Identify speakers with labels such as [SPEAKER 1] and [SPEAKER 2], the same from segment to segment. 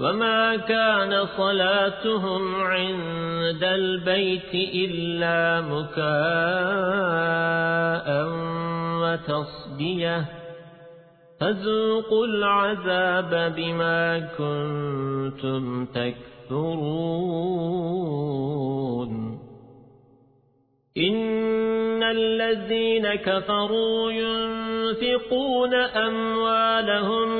[SPEAKER 1] وما كان صلاتهم عند البيت إلا مكاء وتصبيه فذوقوا العذاب بما كنتم تكفرون إن الذين كفروا ينفقون أموالهم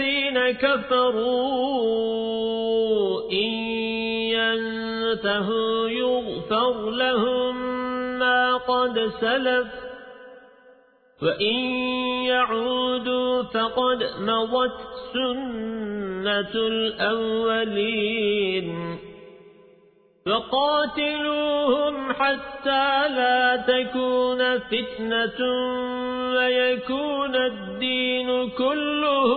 [SPEAKER 1] للذين كفروا إن ينتهوا يغفر لهم ما قد سلف وإن يعودوا فقد مضت سنة الأولين وقاتلوهم حتى لا تكون فتنة ويكون الدين كله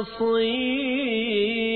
[SPEAKER 1] النصير